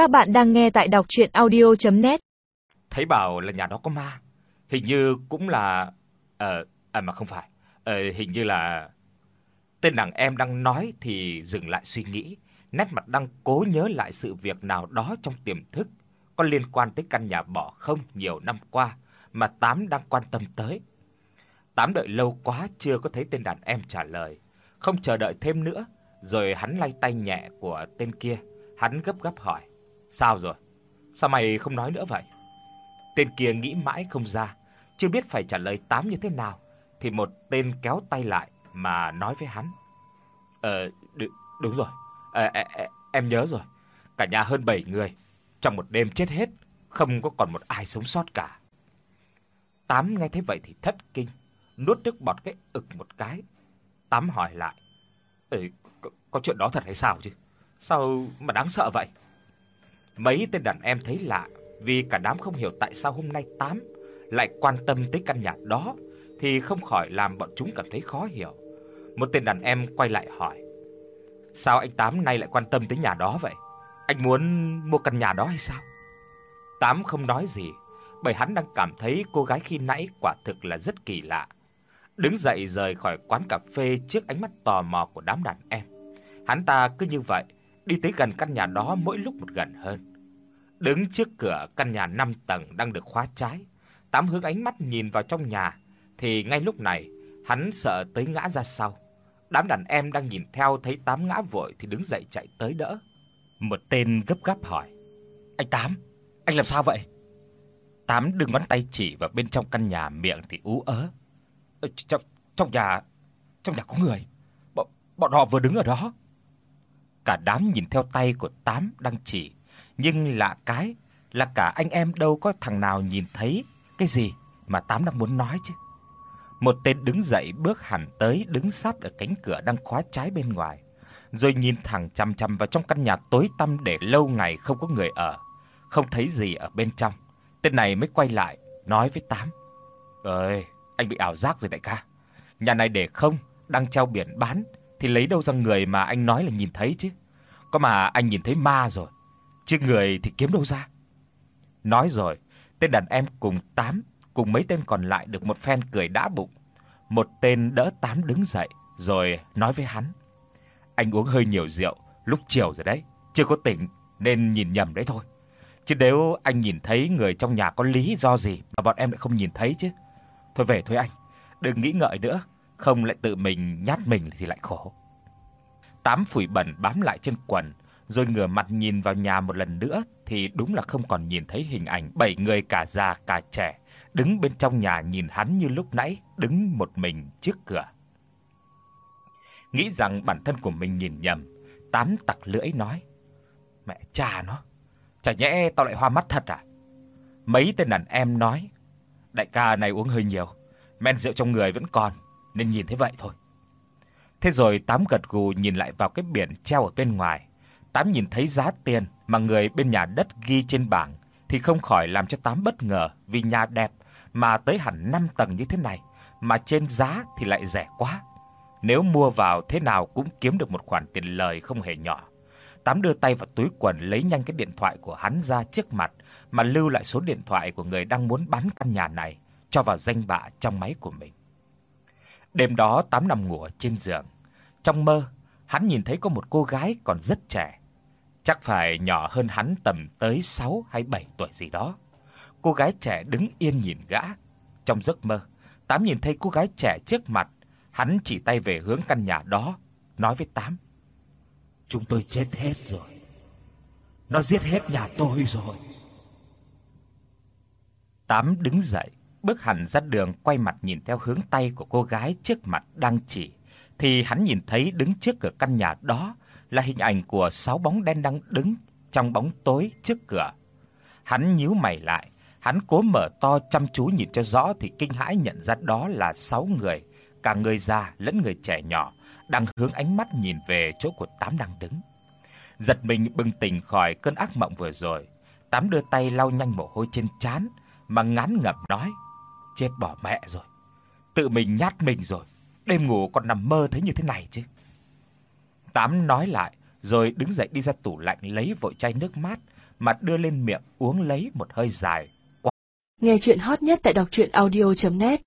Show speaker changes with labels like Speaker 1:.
Speaker 1: Các bạn đang nghe tại đọc audio net
Speaker 2: Thấy bảo là nhà đó có ma. Hình như cũng là ờ à mà không phải. Ờ hình như là tên nàng em đang nói thì dừng lại suy nghĩ, nét mặt đang cố nhớ lại sự việc nào đó trong tiềm thức có liên quan tới căn nhà bỏ không nhiều năm qua mà Tám đang quan tâm tới. Tám đợi lâu quá chưa có thấy tên đàn em trả lời, không chờ đợi thêm nữa, rồi hắn lay tay nhẹ của tên kia, hắn gấp gáp hỏi: "Sao rồi? Sao mày không nói nữa vậy?" Tên kia nghĩ mãi không ra, chưa biết phải trả lời Tám như thế nào thì một tên kéo tay lại mà nói với hắn: "Ờ đúng rồi. Ờ à, à, em nhớ rồi. Cả nhà hơn 7 người, trong một đêm chết hết, không có còn một ai sống sót cả." Tám nghe thấy vậy thì thất kinh, nuốt nước bọt cái ực một cái. Tám hỏi lại: "Ừ, có, có chuyện đó thật hay sao chứ? Sao mà đáng sợ vậy?" Mấy tên đàn em thấy lạ, vì cả đám không hiểu tại sao hôm nay Tám lại quan tâm tới căn nhà đó thì không khỏi làm bọn chúng cảm thấy khó hiểu. Một tên đàn em quay lại hỏi: "Sao anh Tám nay lại quan tâm tới nhà đó vậy? Anh muốn mua căn nhà đó hay sao?" Tám không nói gì, bởi hắn đang cảm thấy cô gái khi nãy quả thực là rất kỳ lạ. Đứng dậy rời khỏi quán cà phê trước ánh mắt tò mò của đám đàn em. Hắn ta cứ như vậy, đi tới gần căn nhà đó mỗi lúc một gần hơn. Đứng trước cửa căn nhà 5 tầng đang được khóa trái, Tám hướng ánh mắt nhìn vào trong nhà thì ngay lúc này, hắn sợ tới ngã ra sau. Đám đàn em đang nhìn theo thấy Tám ngã vội thì đứng dậy chạy tới đỡ. Một tên gấp gáp hỏi: "Anh Tám, anh làm sao vậy?" Tám đưa ngón tay chỉ vào bên trong căn nhà, miệng thì ú ớ. Ờ, "Trong trong nhà, trong nhà có người. Bọn bọn họ vừa đứng ở đó." Cả đám nhìn theo tay của Tám đang chỉ, nhưng lạ cái là cả anh em đâu có thằng nào nhìn thấy cái gì mà Tám đang muốn nói chứ. Một tên đứng dậy bước hẳn tới đứng sát ở cánh cửa đang khóa trái bên ngoài, rồi nhìn thẳng chằm chằm vào trong căn nhà tối tăm để lâu ngày không có người ở, không thấy gì ở bên trong. Tên này mới quay lại nói với Tám: "Ơi, anh bị ảo giác rồi đại ca. Nhà này để không, đang treo biển bán thì lấy đâu ra người mà anh nói là nhìn thấy chứ. Có mà anh nhìn thấy ma rồi, chứ người thì kiếm đâu ra?" Nói rồi, tên đàn em cùng Tám cùng mấy tên còn lại được một phen cười đã bụng. Một tên đỡ Tám đứng dậy rồi nói với hắn: "Anh uống hơi nhiều rượu, lúc chiều rồi đấy, chưa có tỉnh nên nhìn nhầm đấy thôi. Chứ nếu anh nhìn thấy người trong nhà có lý do gì mà bọn em lại không nhìn thấy chứ. Thôi về thôi anh, đừng nghĩ ngợi nữa, không lại tự mình nhát mình thì lại khổ." Tám phủi bẩn bám lại trên quần, rồi ngửa mặt nhìn vào nhà một lần nữa thì đúng là không còn nhìn thấy hình ảnh bảy người cả già cả trẻ đứng bên trong nhà nhìn hắn như lúc nãy đứng một mình trước cửa. Nghĩ rằng bản thân của mình nhìn nhầm, Tám tặc lưỡi nói: "Mẹ cha nó, chả nhẽ tao lại hoa mắt thật à?" Mấy tên đàn em nói: "Đại ca này uống hơi nhiều, men rượu trong người vẫn còn nên nhìn thế vậy thôi." Thế rồi Tám gật gù nhìn lại vào cái biển treo ở bên ngoài. Tám nhìn thấy giá tiền mà người bên nhà đất ghi trên bảng thì không khỏi làm cho Tám bất ngờ vì nhà đẹp mà tới hẳn 5 tầng như thế này mà trên giá thì lại rẻ quá. Nếu mua vào thế nào cũng kiếm được một khoản tiền lời không hề nhỏ. Tám đưa tay vào túi quần lấy nhanh cái điện thoại của hắn ra trước mặt mà lưu lại số điện thoại của người đang muốn bán căn nhà này cho vào danh bạ trong máy của mình. Đêm đó Tám nằm ngủ trên giường. Trong mơ, hắn nhìn thấy có một cô gái còn rất trẻ, chắc phải nhỏ hơn hắn tầm tới 6 hay 7 tuổi gì đó. Cô gái trẻ đứng yên nhìn gã. Trong giấc mơ, Tám nhìn thấy cô gái trẻ trước mặt, hắn chỉ tay về hướng căn nhà đó, nói với Tám: "Chúng tôi chết hết rồi. Nó giết hết nhà tôi rồi." Tám đứng dậy, bước hẳn ra đường quay mặt nhìn theo hướng tay của cô gái trước mặt đang chỉ thì hắn nhìn thấy đứng trước cửa căn nhà đó là hình ảnh của sáu bóng đen đang đứng trong bóng tối trước cửa. Hắn nhíu mày lại, hắn cố mở to chăm chú nhìn cho rõ thì kinh hãi nhận ra đó là sáu người, cả người già lẫn người trẻ nhỏ đang hướng ánh mắt nhìn về chỗ của Tám đang đứng. Giật mình bừng tỉnh khỏi cơn ác mộng vừa rồi, Tám đưa tay lau nhanh mồ hôi trên trán mà ngán ngẩm nói: "Chết bỏ mẹ rồi. Tự mình nhát mình rồi, đêm ngủ còn nằm mơ thấy như thế này chứ." Tám nói lại, rồi đứng dậy đi ra tủ lạnh lấy vội chai nước mát, mà đưa lên miệng uống lấy một hơi dài. Quá...
Speaker 3: Nghe truyện hot nhất tại đọc audio net